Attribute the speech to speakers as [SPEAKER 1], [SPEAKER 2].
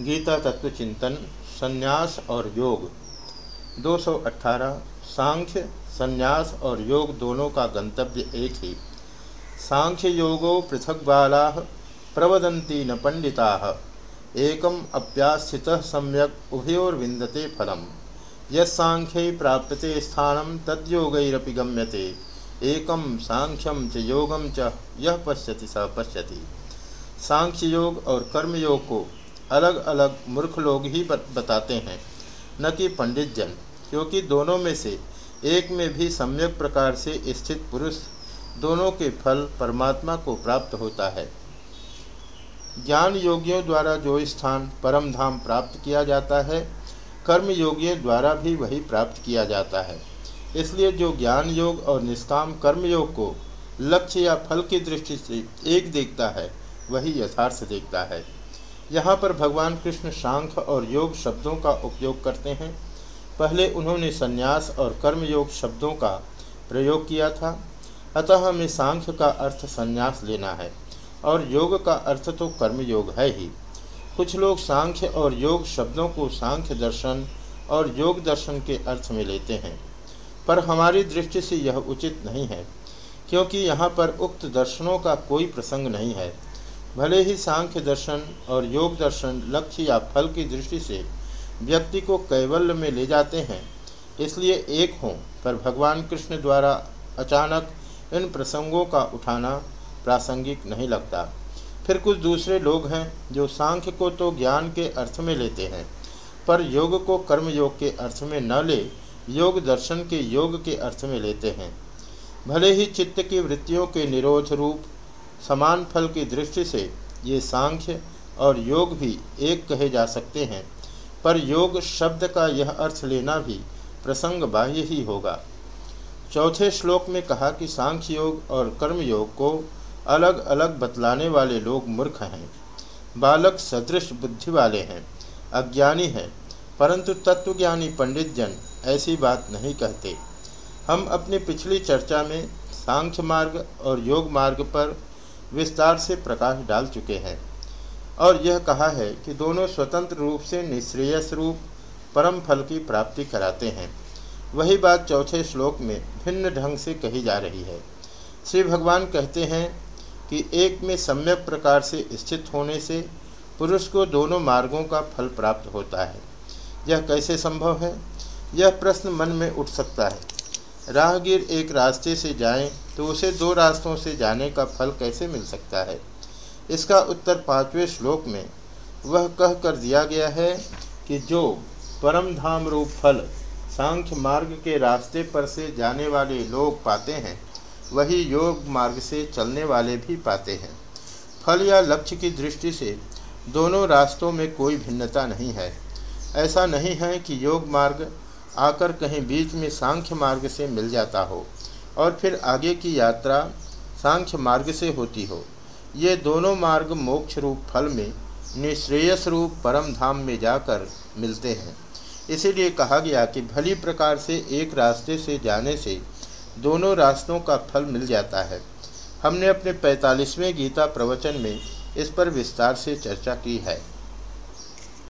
[SPEAKER 1] गीता तत्व चिंतन, संन्यास और योग। 218 सांख्य, संन्यास और योग दोनों का गंतव्य एक ही। सांख्य योगो पृथक बाला प्रवदंती न पंडिता। एकम अप्यास्थित सम्यक उभयोर्विंदते फलम। यसाख्य प्राप्यते स्थान तद्योगैरपि गम्यते। एकम सांख्यम च योगम च यह पश्यति स पश्यति। सांख्य योग और कर्मयोग को अलग अलग मूर्ख लोग ही बताते हैं, न कि पंडित जन क्योंकि दोनों में से एक में भी सम्यक प्रकार से स्थित पुरुष दोनों के फल परमात्मा को प्राप्त होता है। ज्ञान योगियों द्वारा जो स्थान परम धाम प्राप्त किया जाता है, कर्म योगियों द्वारा भी वही प्राप्त किया जाता है। इसलिए जो ज्ञान योग और निष्काम कर्म योग को लक्ष्य या फल की दृष्टि से एक देखता है, वही यथार्थ देखता है। यहाँ पर भगवान कृष्ण सांख्य और योग शब्दों का उपयोग करते हैं। पहले उन्होंने संन्यास और कर्म योग शब्दों का प्रयोग किया था। अतः हमें सांख्य का अर्थ संन्यास लेना है और योग का अर्थ तो कर्म योग है ही। कुछ लोग सांख्य और योग शब्दों को सांख्य दर्शन और योग दर्शन के अर्थ में लेते हैं। पर हमारी दृष्टि से यह उचित नहीं है, क्योंकि यहाँ पर उक्त दर्शनों का कोई प्रसंग नहीं है। भले ही सांख्य दर्शन और योग दर्शन, लक्ष्य या फल की दृष्टि से व्यक्ति को कैवल्य में ले जाते हैं, इसलिए एक हों, पर भगवान कृष्ण द्वारा अचानक इन प्रसंगों का उठाना प्रासंगिक नहीं लगता। फिर कुछ दूसरे लोग हैं जो सांख्य को तो ज्ञान के अर्थ में लेते हैं, पर योग को कर्म योग के अर्थ में न ले, योग दर्शन के योग के अर्थ में लेते हैं। भले ही चित्त की वृत्तियों के निरोध रूप समान फल की दृष्टि से ये सांख्य और योग भी एक कहे जा सकते हैं। पर योग शब्द का यह अर्थ लेना भी प्रसंग बाह्य ही होगा। चौथे श्लोक में कहा कि सांख्य योग और कर्म योग को अलग अलग बतलाने वाले लोग मूर्ख हैं। बालक सदृश बुद्धि वाले हैं, अज्ञानी हैं, परंतु तत्वज्ञानी पंडित जन ऐसी बात नहीं कहते। हम अपनी पिछली चर्चा में सांख्य मार्ग और योग मार्ग पर विस्तार से प्रकाश डाल चुके हैं। और यह कहा है कि दोनों स्वतंत्र रूप से निश्रेयस रूप परम फल की प्राप्ति कराते हैं। वही बात चौथे श्लोक में भिन्न ढंग से कही जा रही है। श्री भगवान कहते हैं कि एक में सम्यक प्रकार से स्थित होने से पुरुष को दोनों मार्गों का फल प्राप्त होता है। यह कैसे संभव है? यह प्रश्न मन में उठ सकता है। राहगीर एक रास्ते से जाएँ तो उसे दो रास्तों से जाने का फल कैसे मिल सकता है? इसका उत्तर पाँचवें श्लोक में वह कह कर दिया गया है कि जो परम धाम रूप फल सांख्य मार्ग के रास्ते पर से जाने वाले लोग पाते हैं, वही योग मार्ग से चलने वाले भी पाते हैं। फल या लक्ष्य की दृष्टि से दोनों रास्तों में कोई भिन्नता नहीं है। ऐसा नहीं है कि योग मार्ग आकर कहीं बीच में सांख्य मार्ग से मिल जाता हो। और फिर आगे की यात्रा सांख्य मार्ग से होती हो। ये दोनों मार्ग मोक्ष रूप फल में, निश्रेयस रूप परम धाम में जाकर मिलते हैं। इसीलिए कहा गया कि भली प्रकार से एक रास्ते से जाने से दोनों रास्तों का फल मिल जाता है। हमने अपने पैंतालीसवें गीता प्रवचन में इस पर विस्तार से चर्चा की है।